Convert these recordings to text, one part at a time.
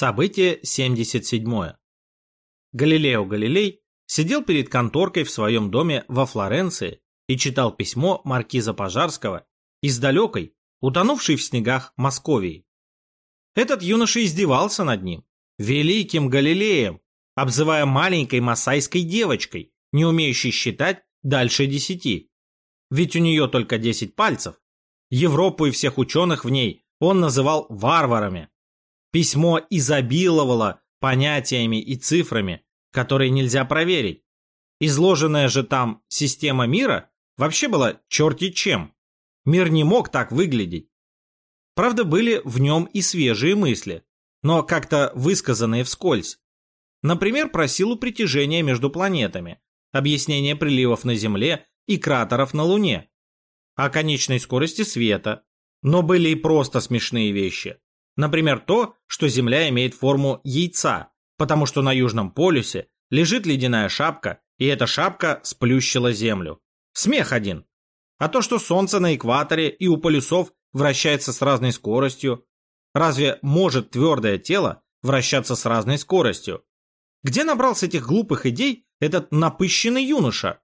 Событие 77. Галилео Галилей сидел перед конторкой в своем доме во Флоренции и читал письмо маркиза Пожарского из далекой, утонувшей в снегах Московии. Этот юноша издевался над ним, великим Галилеем, обзывая маленькой масайской девочкой, не умеющей считать дальше десяти. Ведь у нее только десять пальцев. Европу и всех ученых в ней он называл варварами. Письмо изобиловало понятиями и цифрами, которые нельзя проверить. Изложенная же там система мира вообще была черти чем. Мир не мог так выглядеть. Правда, были в нем и свежие мысли, но как-то высказанные вскользь. Например, про силу притяжения между планетами, объяснение приливов на Земле и кратеров на Луне, о конечной скорости света. Но были и просто смешные вещи. Например, то, что Земля имеет форму яйца, потому что на Южном полюсе лежит ледяная шапка, и эта шапка сплющила Землю. Смех один. А то, что Солнце на экваторе и у полюсов вращается с разной скоростью. Разве может твердое тело вращаться с разной скоростью? Где набрался этих глупых идей этот напыщенный юноша?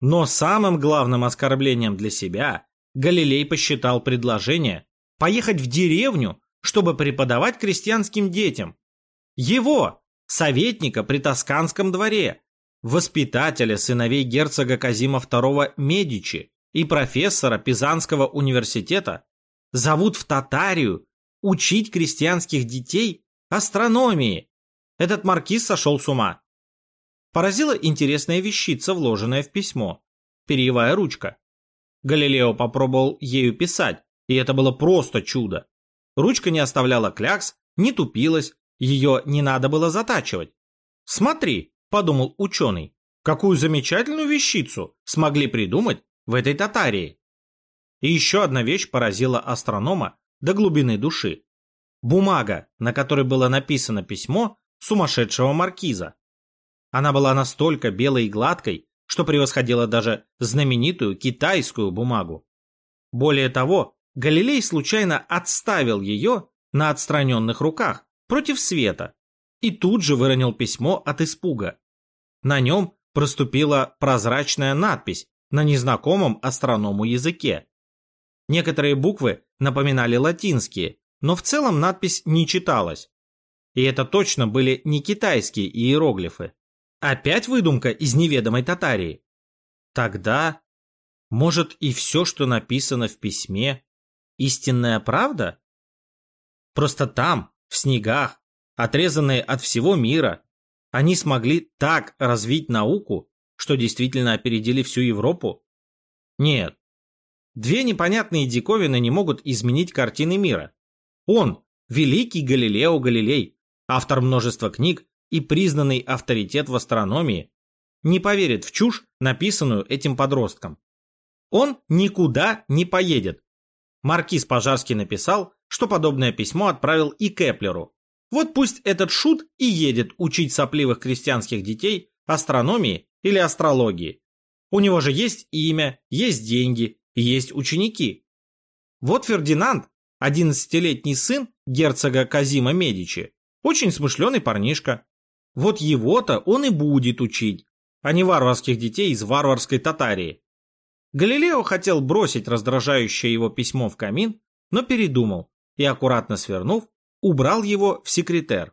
Но самым главным оскорблением для себя Галилей посчитал предложение поехать в деревню чтобы преподавать крестьянским детям. Его, советника при Тосканском дворе, воспитателя сыновей герцога Казима II Медичи и профессора Пизанского университета, зовут в Татарию учить крестьянских детей астрономии. Этот маркиз сошел с ума. Поразила интересная вещица, вложенная в письмо. Перьевая ручка. Галилео попробовал ею писать, и это было просто чудо. Ручка не оставляла клякс, не тупилась, ее не надо было затачивать. «Смотри», — подумал ученый, какую замечательную вещицу смогли придумать в этой татарии. И еще одна вещь поразила астронома до глубины души. Бумага, на которой было написано письмо сумасшедшего маркиза. Она была настолько белой и гладкой, что превосходила даже знаменитую китайскую бумагу. Более того, Галилей случайно отставил ее на отстраненных руках против света и тут же выронил письмо от испуга. На нем проступила прозрачная надпись на незнакомом астроному языке. Некоторые буквы напоминали латинские, но в целом надпись не читалась. И это точно были не китайские иероглифы. Опять выдумка из неведомой Татарии. Тогда, может, и все, что написано в письме, истинная правда? Просто там, в снегах, отрезанные от всего мира, они смогли так развить науку, что действительно опередили всю Европу? Нет. Две непонятные диковины не могут изменить картины мира. Он, великий Галилео Галилей, автор множества книг и признанный авторитет в астрономии, не поверит в чушь, написанную этим подростком. Он никуда не поедет, Маркиз Пожарский написал, что подобное письмо отправил и Кеплеру. Вот пусть этот шут и едет учить сопливых крестьянских детей астрономии или астрологии. У него же есть имя, есть деньги есть ученики. Вот Фердинанд, одиннадцатилетний сын герцога Казима Медичи, очень смышленый парнишка. Вот его-то он и будет учить, а не варварских детей из варварской Татарии. Галилео хотел бросить раздражающее его письмо в камин, но передумал и, аккуратно свернув, убрал его в секретер.